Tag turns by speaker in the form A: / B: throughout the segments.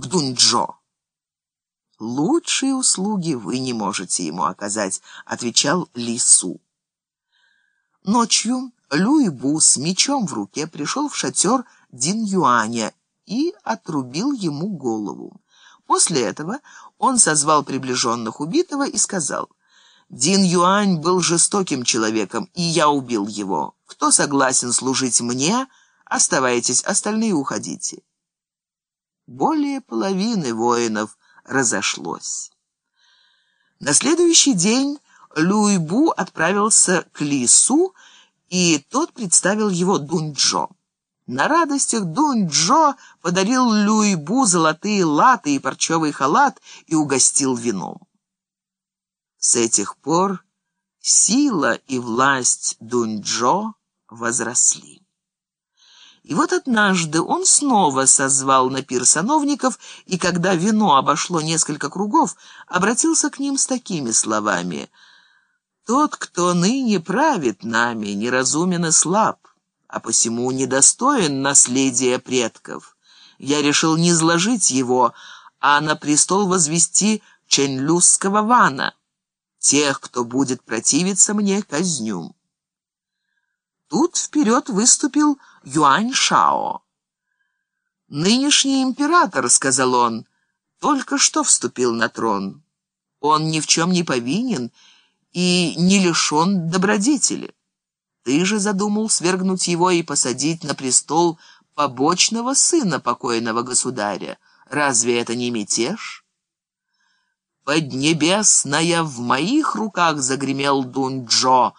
A: к Дуньчжо. «Лучшие услуги вы не можете ему оказать», — отвечал Ли Су. Ночью Люй Бу с мечом в руке пришел в шатер Дин Юаня и отрубил ему голову. После этого он созвал приближенных убитого и сказал, «Дин Юань был жестоким человеком, и я убил его. Кто согласен служить мне, оставайтесь, остальные уходите». Более половины воинов разошлось. На следующий день Люйбу отправился к Лису, и тот представил его Дуньчжо. На радостях Дуньчжо подарил Люйбу золотые латы и парчевый халат и угостил вином. С этих пор сила и власть Дуньчжо возросли. И вот однажды он снова созвал на пир сановников, и когда вино обошло несколько кругов, обратился к ним с такими словами — тот, кто ныне правит нами, неразумен и слаб, а посему недостоин наследия предков. Я решил не изложить его, а на престол возвести Ченлюсского вана. Тех, кто будет противиться мне, казню. Тут вперед выступил Юань Шао. «Нынешний император, — сказал он, — только что вступил на трон. Он ни в чем не повинен, — и не лишен добродетели. Ты же задумал свергнуть его и посадить на престол побочного сына покойного государя. Разве это не мятеж? «Поднебесная в моих руках!» — загремел Дунь-Джо.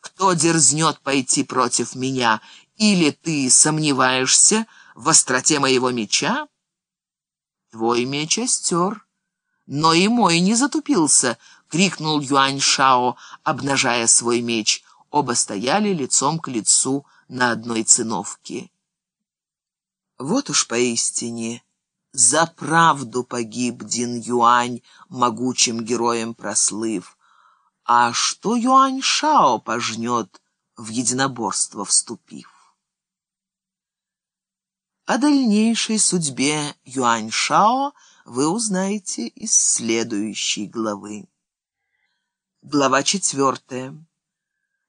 A: «Кто дерзнет пойти против меня? Или ты сомневаешься в остроте моего меча?» «Твой меч остер, но и мой не затупился», — крикнул Юань Шао, обнажая свой меч. Оба стояли лицом к лицу на одной циновке. Вот уж поистине за правду погиб Дин Юань, могучим героем прослыв. А что Юань Шао пожнет, в единоборство вступив? О дальнейшей судьбе Юань Шао вы узнаете из следующей главы. Глава четвертая.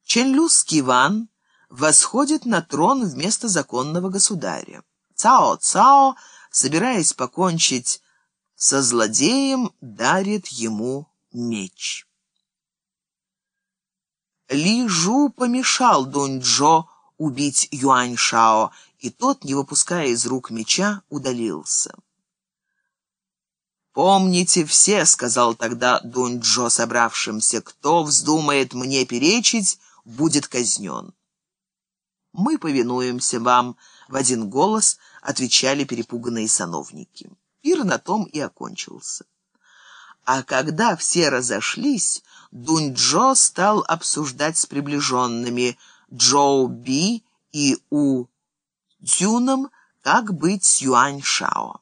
A: Ченлюский Ван восходит на трон вместо законного государя. Цао Цао, собираясь покончить со злодеем, дарит ему меч. Ли Жу помешал Дунь-Джо убить Юань Шао, и тот, не выпуская из рук меча, удалился. «Помните все», — сказал тогда Дунь-Джо собравшимся, «кто вздумает мне перечить, будет казнен». «Мы повинуемся вам», — в один голос отвечали перепуганные сановники. Пир на том и окончился. А когда все разошлись, Дунь-Джо стал обсуждать с приближенными Джоу Би и У Дзюном, как быть с Юань Шао.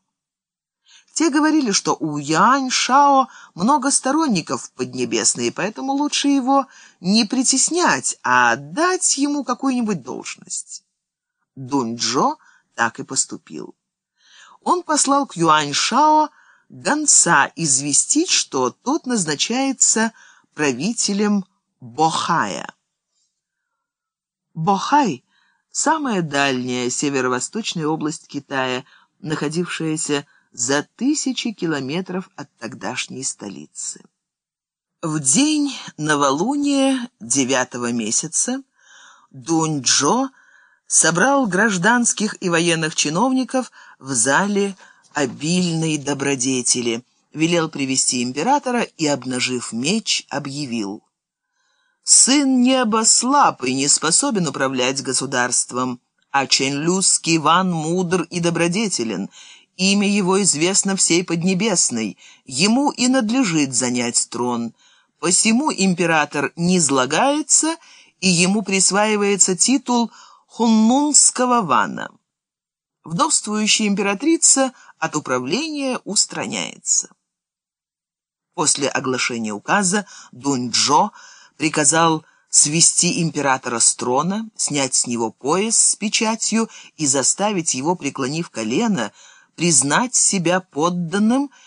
A: Те говорили, что у Янь Шао много сторонников в Поднебесной, поэтому лучше его не притеснять, а дать ему какую-нибудь должность. Дунь-Джо так и поступил. Он послал к Юань Шао гонца известить, что тот назначается правителем Бохая. Бохай – самая дальняя северо-восточная область Китая, находившаяся за тысячи километров от тогдашней столицы. В день новолуния девятого месяца Дунь-Джо собрал гражданских и военных чиновников в зале обильной добродетели, велел привести императора и, обнажив меч, объявил. «Сын неба слаб и не способен управлять государством, а Ченлюский Ван мудр и добродетелен, Имя его известно всей Поднебесной, ему и надлежит занять трон. Посему император не излагается, и ему присваивается титул хуннунского вана. Вдовствующая императрица от управления устраняется. После оглашения указа Дунь-Джо приказал свести императора с трона, снять с него пояс с печатью и заставить его, преклонив колено, признать себя подданным